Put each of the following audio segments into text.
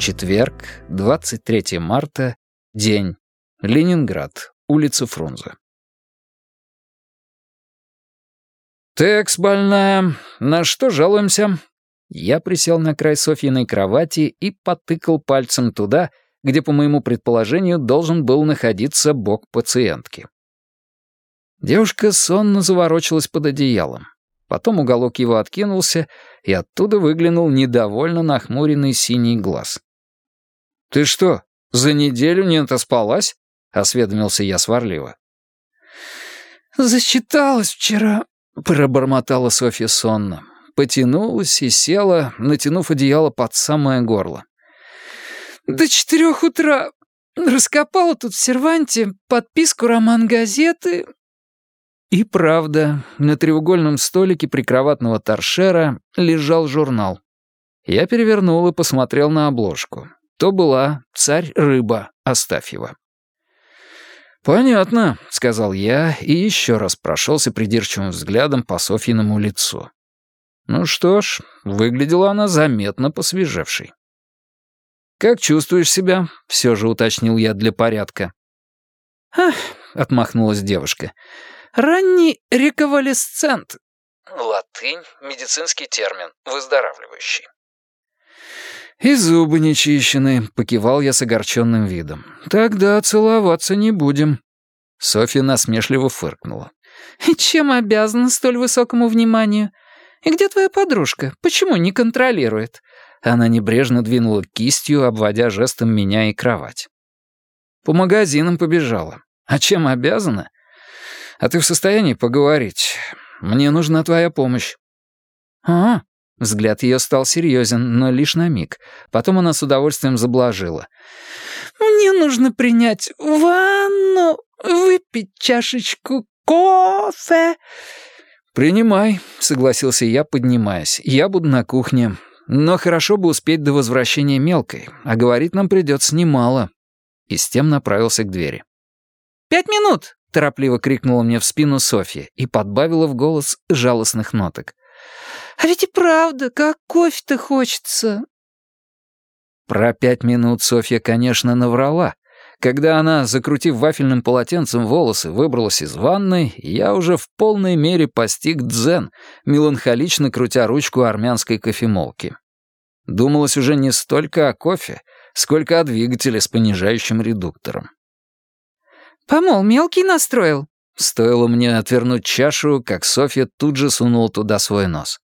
Четверг, 23 марта, день. Ленинград, улица Фрунзе. «Текс, больная, на что жалуемся?» Я присел на край Софьиной кровати и потыкал пальцем туда, где, по моему предположению, должен был находиться бок пациентки. Девушка сонно заворочилась под одеялом. Потом уголок его откинулся, и оттуда выглянул недовольно нахмуренный синий глаз. «Ты что, за неделю не отоспалась?» — осведомился я сварливо. «Засчиталась вчера», — пробормотала Софья сонно. Потянулась и села, натянув одеяло под самое горло. «До четырех утра раскопала тут в серванте подписку роман газеты, и правда, на треугольном столике прикроватного торшера лежал журнал. Я перевернул и посмотрел на обложку. То была «Царь-рыба» Астафьева. «Понятно», — сказал я и еще раз прошелся придирчивым взглядом по Софьиному лицу. Ну что ж, выглядела она заметно посвежевшей. «Как чувствуешь себя?» — все же уточнил я для порядка. «Ах», — отмахнулась девушка, — Ранний реконвалесцент. Латынь — медицинский термин, выздоравливающий. «И зубы нечищены», — покивал я с огорченным видом. «Тогда целоваться не будем». Софья насмешливо фыркнула. «И чем обязана столь высокому вниманию? И где твоя подружка? Почему не контролирует?» Она небрежно двинула кистью, обводя жестом меня и кровать. «По магазинам побежала. А чем обязана? А ты в состоянии поговорить? Мне нужна твоя помощь». «А?» Взгляд ее стал серьезен, но лишь на миг. Потом она с удовольствием заблажила. «Мне нужно принять ванну, выпить чашечку кофе». «Принимай», — согласился я, поднимаясь. «Я буду на кухне. Но хорошо бы успеть до возвращения мелкой, а говорить нам придется немало». И с тем направился к двери. «Пять минут!» — торопливо крикнула мне в спину Софья и подбавила в голос жалостных ноток. «А ведь и правда, как кофе-то хочется!» Про пять минут Софья, конечно, наврала. Когда она, закрутив вафельным полотенцем волосы, выбралась из ванной, я уже в полной мере постиг дзен, меланхолично крутя ручку армянской кофемолки. Думалось уже не столько о кофе, сколько о двигателе с понижающим редуктором. «Помол мелкий настроил?» Стоило мне отвернуть чашу, как Софья тут же сунула туда свой нос.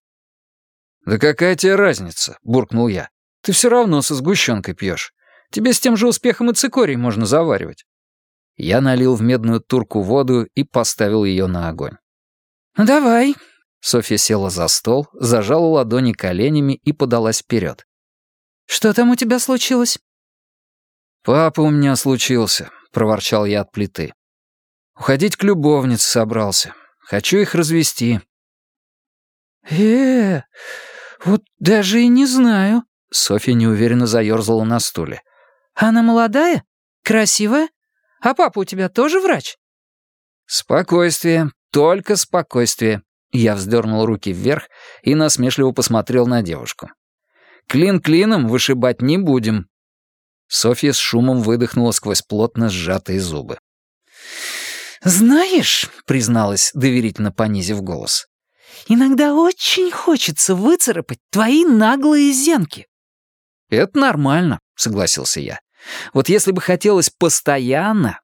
«Да какая тебе разница?» — буркнул я. «Ты все равно со сгущенкой пьешь. Тебе с тем же успехом и цикорий можно заваривать». Я налил в медную турку воду и поставил ее на огонь. «Ну давай». Софья села за стол, зажала ладони коленями и подалась вперед. «Что там у тебя случилось?» «Папа у меня случился. — проворчал я от плиты. «Уходить к любовнице собрался. Хочу их развести». «Э, вот даже и не знаю». Софья неуверенно заёрзала на стуле. «Она молодая? Красивая? А папа у тебя тоже врач?» «Спокойствие, только спокойствие». Я вздернул руки вверх и насмешливо посмотрел на девушку. «Клин клином вышибать не будем. Софья с шумом выдохнула сквозь плотно сжатые зубы. «Знаешь», — призналась, доверительно понизив голос, «иногда очень хочется выцарапать твои наглые зенки». «Это нормально», — согласился я. «Вот если бы хотелось постоянно...»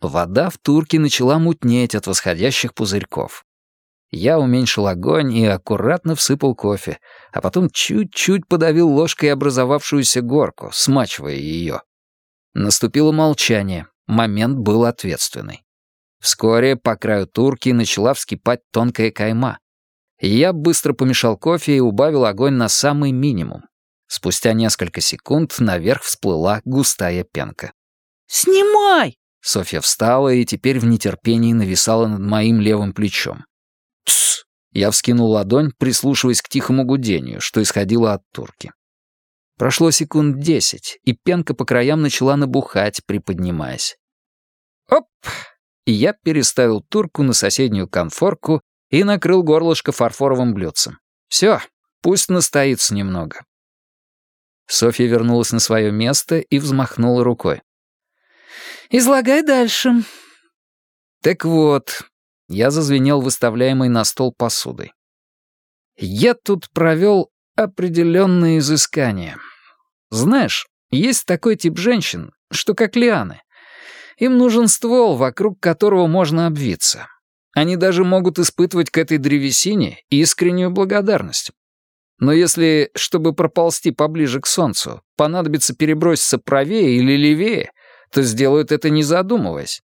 Вода в турке начала мутнеть от восходящих пузырьков. Я уменьшил огонь и аккуратно всыпал кофе, а потом чуть-чуть подавил ложкой образовавшуюся горку, смачивая ее. Наступило молчание, момент был ответственный. Вскоре по краю турки начала вскипать тонкая кайма. Я быстро помешал кофе и убавил огонь на самый минимум. Спустя несколько секунд наверх всплыла густая пенка. «Снимай!» Софья встала и теперь в нетерпении нависала над моим левым плечом. «Тсс!» Я вскинул ладонь, прислушиваясь к тихому гудению, что исходило от турки. Прошло секунд десять, и пенка по краям начала набухать, приподнимаясь. «Оп!» И я переставил турку на соседнюю конфорку и накрыл горлышко фарфоровым блюдцем. Все, пусть настоится немного. Софья вернулась на свое место и взмахнула рукой. «Излагай дальше». «Так вот», — я зазвенел выставляемой на стол посудой. «Я тут провел определенные изыскания. Знаешь, есть такой тип женщин, что как лианы. Им нужен ствол, вокруг которого можно обвиться. Они даже могут испытывать к этой древесине искреннюю благодарность. Но если, чтобы проползти поближе к солнцу, понадобится переброситься правее или левее, то сделают это не задумываясь.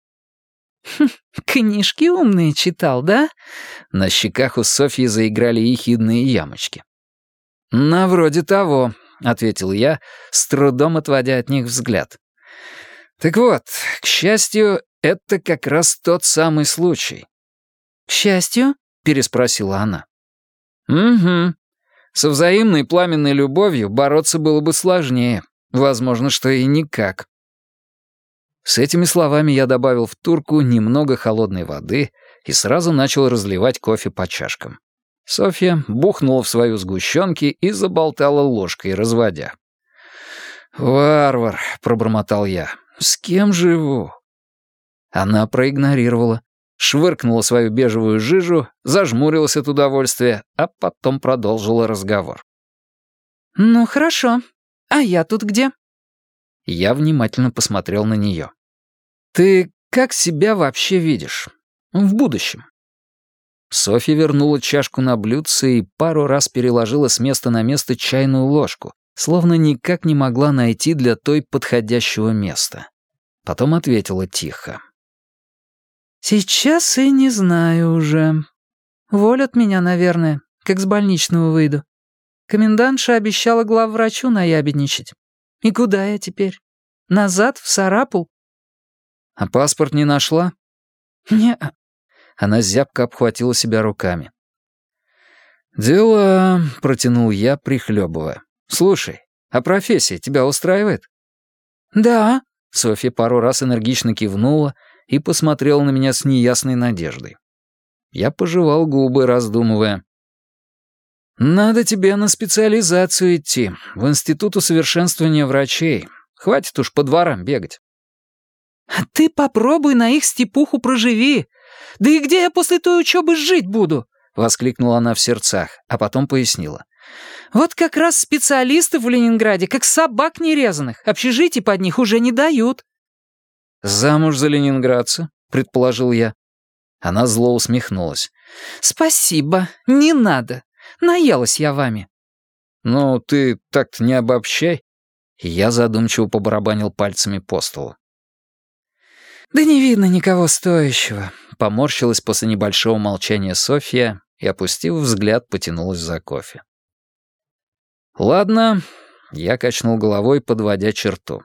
Хм, «Книжки умные читал, да?» На щеках у Софьи заиграли ехидные ямочки. «На вроде того», — ответил я, с трудом отводя от них взгляд. «Так вот, к счастью, это как раз тот самый случай. «К счастью?» — переспросила она. «Угу. Со взаимной пламенной любовью бороться было бы сложнее. Возможно, что и никак». С этими словами я добавил в турку немного холодной воды и сразу начал разливать кофе по чашкам. Софья бухнула в свою сгущенки и заболтала ложкой, разводя. «Варвар», — пробормотал я, — «с кем живу?» Она проигнорировала, швыркнула свою бежевую жижу, зажмурилась от удовольствия, а потом продолжила разговор. «Ну, хорошо. А я тут где?» Я внимательно посмотрел на нее. «Ты как себя вообще видишь? В будущем?» Софья вернула чашку на блюдце и пару раз переложила с места на место чайную ложку, словно никак не могла найти для той подходящего места. Потом ответила тихо. «Сейчас и не знаю уже. Волят меня, наверное, как с больничного выйду. Комендантша обещала главврачу наябедничать. И куда я теперь? Назад, в Сарапул?» «А паспорт не нашла?» «Не». Она зябко обхватила себя руками. «Дела...» — протянул я, прихлебывая. «Слушай, а профессия тебя устраивает?» «Да». Софья пару раз энергично кивнула, и посмотрел на меня с неясной надеждой. Я пожевал губы, раздумывая. «Надо тебе на специализацию идти, в Институт усовершенствования врачей. Хватит уж по дворам бегать». «А ты попробуй на их степуху проживи. Да и где я после той учебы жить буду?» — воскликнула она в сердцах, а потом пояснила. «Вот как раз специалистов в Ленинграде, как собак нерезанных, общежитий под них уже не дают. «Замуж за ленинградца», — предположил я. Она зло усмехнулась. «Спасибо, не надо. Наелась я вами». «Ну, ты так-то не обобщай». Я задумчиво побарабанил пальцами по столу. «Да не видно никого стоящего», — поморщилась после небольшого молчания Софья и, опустив взгляд, потянулась за кофе. «Ладно», — я качнул головой, подводя черту.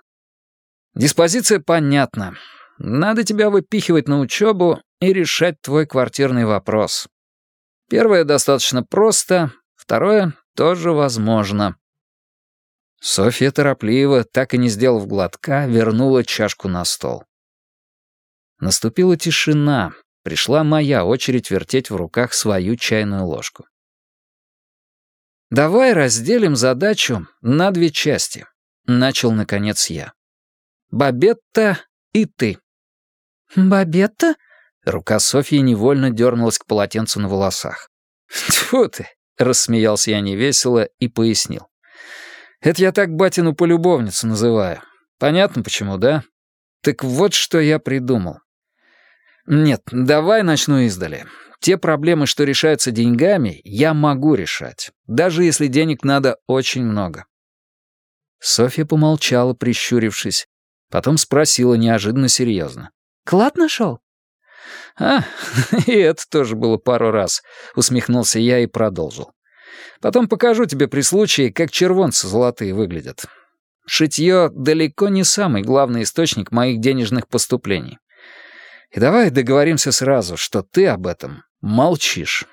Диспозиция понятна. Надо тебя выпихивать на учебу и решать твой квартирный вопрос. Первое достаточно просто, второе тоже возможно. Софья торопливо, так и не сделав глотка, вернула чашку на стол. Наступила тишина. Пришла моя очередь вертеть в руках свою чайную ложку. «Давай разделим задачу на две части», — начал, наконец, я. Бабетта и ты». «Бабетта?» Рука Софьи невольно дернулась к полотенцу на волосах. «Тьфу ты!» — рассмеялся я невесело и пояснил. «Это я так батину полюбовницу называю. Понятно почему, да? Так вот, что я придумал. Нет, давай начну издали. Те проблемы, что решаются деньгами, я могу решать, даже если денег надо очень много». Софья помолчала, прищурившись, Потом спросила неожиданно серьезно. «Клад нашел?» «А, и это тоже было пару раз», — усмехнулся я и продолжил. «Потом покажу тебе при случае, как червонцы золотые выглядят. Шитье далеко не самый главный источник моих денежных поступлений. И давай договоримся сразу, что ты об этом молчишь».